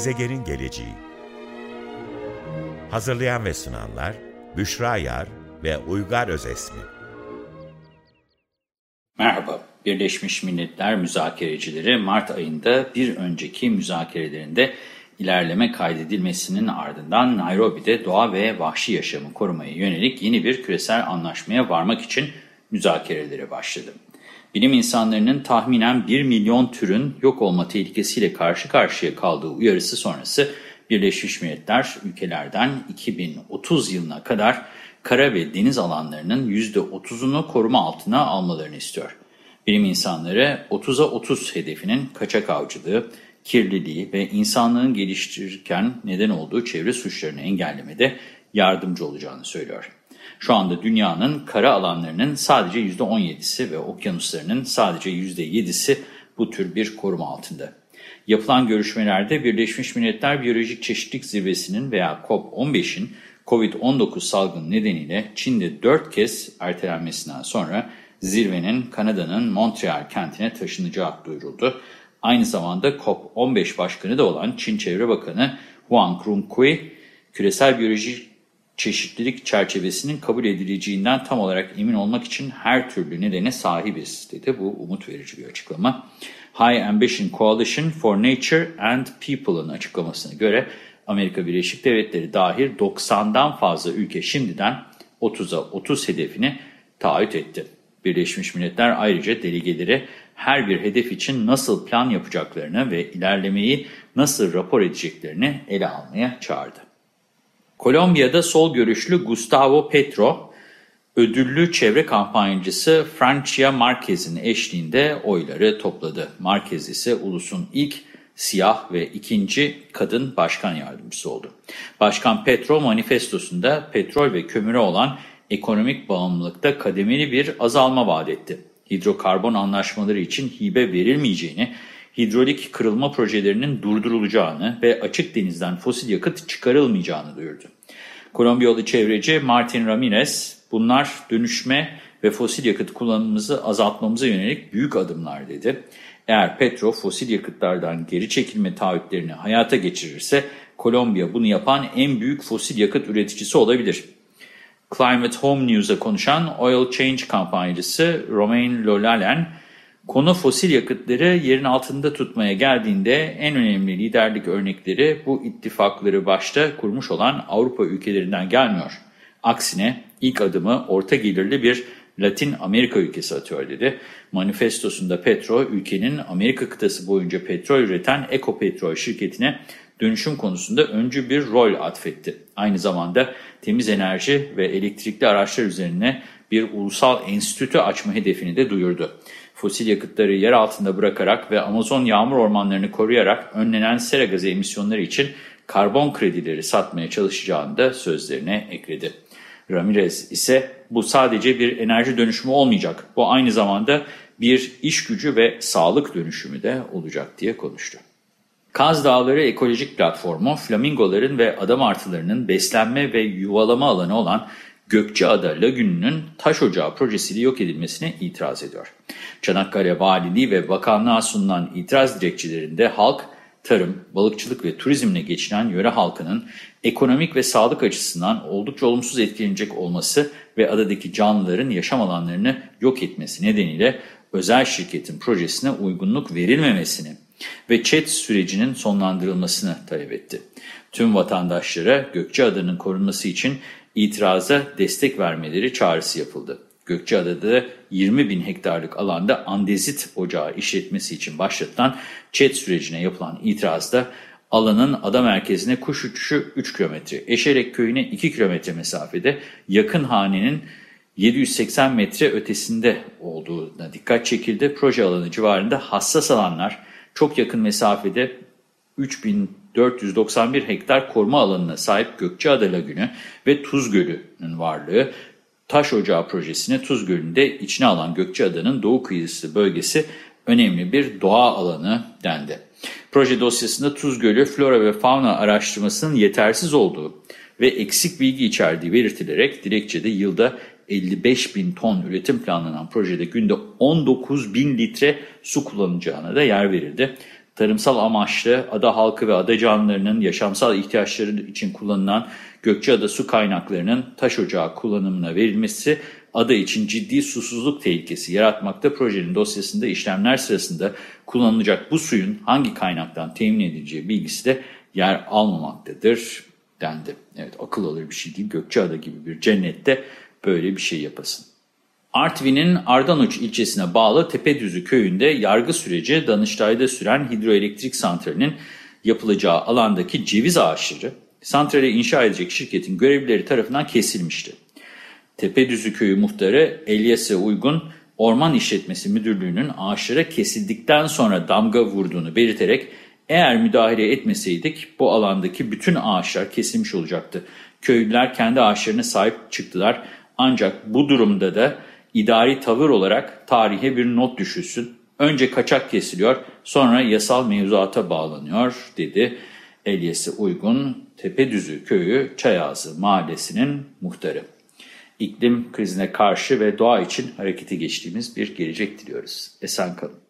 Gezegenin geleceği Hazırlayan ve sunanlar Büşra Yar ve Uygar Özesmi Merhaba, Birleşmiş Milletler müzakerecileri Mart ayında bir önceki müzakerelerinde ilerleme kaydedilmesinin ardından Nairobi'de doğa ve vahşi yaşamı korumaya yönelik yeni bir küresel anlaşmaya varmak için müzakerelere başladı. Bilim insanlarının tahminen 1 milyon türün yok olma tehlikesiyle karşı karşıya kaldığı uyarısı sonrası Birleşmiş Milletler ülkelerden 2030 yılına kadar kara ve deniz alanlarının %30'unu koruma altına almalarını istiyor. Bilim insanları 30'a 30 hedefinin kaçak avcılığı, kirliliği ve insanlığın geliştirirken neden olduğu çevre suçlarını engellemede yardımcı olacağını söylüyor. Şu anda dünyanın kara alanlarının sadece %17'si ve okyanuslarının sadece %7'si bu tür bir koruma altında. Yapılan görüşmelerde Birleşmiş Milletler Biyolojik Çeşitlilik Zirvesi'nin veya COP15'in COVID-19 salgını nedeniyle Çin'de 4 kez ertelenmesinden sonra zirvenin Kanada'nın Montreal kentine taşınacağı duyuruldu. Aynı zamanda COP15 başkanı da olan Çin Çevre Bakanı Huang Rungkui, küresel biyolojik çeşitlilik çerçevesinin kabul edileceğinden tam olarak emin olmak için her türlü nedene sahibiz dedi. Bu umut verici bir açıklama. High Ambition Coalition for Nature and People'ın açıklamasına göre Amerika Birleşik Devletleri dahil 90'dan fazla ülke şimdiden 30'a 30 hedefini taahhüt etti. Birleşmiş Milletler ayrıca delegeleri her bir hedef için nasıl plan yapacaklarını ve ilerlemeyi nasıl rapor edeceklerini ele almaya çağırdı. Kolombiya'da sol görüşlü Gustavo Petro, ödüllü çevre kampanyacısı Francia Marquez'in eşliğinde oyları topladı. Marquez ise ulusun ilk siyah ve ikinci kadın başkan yardımcısı oldu. Başkan Petro manifestosunda petrol ve kömüre olan ekonomik bağımlılıkta kademeli bir azalma vaat etti. Hidrokarbon anlaşmaları için hibe verilmeyeceğini, hidrolik kırılma projelerinin durdurulacağını ve açık denizden fosil yakıt çıkarılmayacağını duyurdu. Kolombiyalı çevreci Martin Ramirez, bunlar dönüşme ve fosil yakıt kullanımımızı azaltmamıza yönelik büyük adımlar dedi. Eğer Petro fosil yakıtlardan geri çekilme taahhütlerini hayata geçirirse Kolombiya bunu yapan en büyük fosil yakıt üreticisi olabilir. Climate Home News'a konuşan Oil Change kampanyacısı Romain Lolalen, konu fosil yakıtları yerin altında tutmaya geldiğinde en önemli liderlik örnekleri bu ittifakları başta kurmuş olan Avrupa ülkelerinden gelmiyor. Aksine ilk adımı orta gelirli bir Latin Amerika ülkesi atıyor dedi. Manifestosunda Petro, ülkenin Amerika kıtası boyunca petrol üreten Ekopetrol şirketine dönüşüm konusunda öncü bir rol atfetti. Aynı zamanda temiz enerji ve elektrikli araçlar üzerine bir ulusal enstitü açma hedefini de duyurdu. Fosil yakıtları yer altında bırakarak ve Amazon yağmur ormanlarını koruyarak önlenen sera gazı emisyonları için karbon kredileri satmaya çalışacağını da sözlerine ekledi. Ramirez ise bu sadece bir enerji dönüşümü olmayacak, bu aynı zamanda bir iş gücü ve sağlık dönüşümü de olacak diye konuştu. Kaz Dağları Ekolojik Platformu, flamingoların ve adam artılarının beslenme ve yuvalama alanı olan Gökçeada Lagünü'nün taş ocağı projesiyle yok edilmesine itiraz ediyor. Çanakkale Valiliği ve Bakanlığa sunulan itiraz dilekçelerinde halk, tarım, balıkçılık ve turizmle geçinen yöre halkının ekonomik ve sağlık açısından oldukça olumsuz etkilenecek olması ve adadaki canlıların yaşam alanlarını yok etmesi nedeniyle özel şirketin projesine uygunluk verilmemesini ve ÇED sürecinin sonlandırılmasını talep etti. Tüm vatandaşlara Gökçeada'nın korunması için itiraza destek vermeleri çağrısı yapıldı. Gökçeada'da 20 bin hektarlık alanda andezit ocağı işletmesi için başlatılan ÇED sürecine yapılan itirazda alanın ada merkezine kuş uçuşu 3 kilometre, Eşerek köyüne 2 kilometre mesafede yakın hanenin 780 metre ötesinde olduğuna dikkat çekildi. Proje alanı civarında hassas alanlar çok yakın mesafede 3491 hektar koruma alanına sahip Gökçeada Lagünü ve Tuz Gölü'nün varlığı, Taş Ocağı projesini Tuz Gölü'nde içine alan Gökçeada'nın doğu kıyısı bölgesi önemli bir doğa alanı dendi. Proje dosyasında Tuz Gölü flora ve fauna araştırmasının yetersiz olduğu ve eksik bilgi içerdiği belirtilerek dilekçede yılda 55 bin ton üretim planlanan projede günde 19 bin litre su kullanacağına da yer verildi. Tarımsal amaçlı ada halkı ve ada canlılarının yaşamsal ihtiyaçları için kullanılan Gökçeada su kaynaklarının taş ocağı kullanımına verilmesi ada için ciddi susuzluk tehlikesi yaratmakta. Projenin dosyasında işlemler sırasında kullanılacak bu suyun hangi kaynaktan temin edileceği bilgisi de yer almamaktadır dendi. Evet akıl alır bir şey değil. Gökçeada gibi bir cennette böyle bir şey yapasın. Artvin'in Ardanuç ilçesine bağlı Tepedüzü köyünde yargı süreci Danıştay'da süren hidroelektrik santralinin yapılacağı alandaki ceviz ağaçları santrale inşa edecek şirketin görevlileri tarafından kesilmişti. Tepedüzü köyü muhtarı Elyas'e uygun Orman İşletmesi Müdürlüğü'nün ağaçlara kesildikten sonra damga vurduğunu belirterek eğer müdahale etmeseydik bu alandaki bütün ağaçlar kesilmiş olacaktı. Köylüler kendi ağaçlarına sahip çıktılar ancak bu durumda da idari tavır olarak tarihe bir not düşülsün. Önce kaçak kesiliyor sonra yasal mevzuata bağlanıyor dedi. Elyes'e uygun Tepedüzü köyü Çayazı mahallesinin muhtarı. İklim krizine karşı ve doğa için harekete geçtiğimiz bir gelecek diliyoruz. Esen kalın.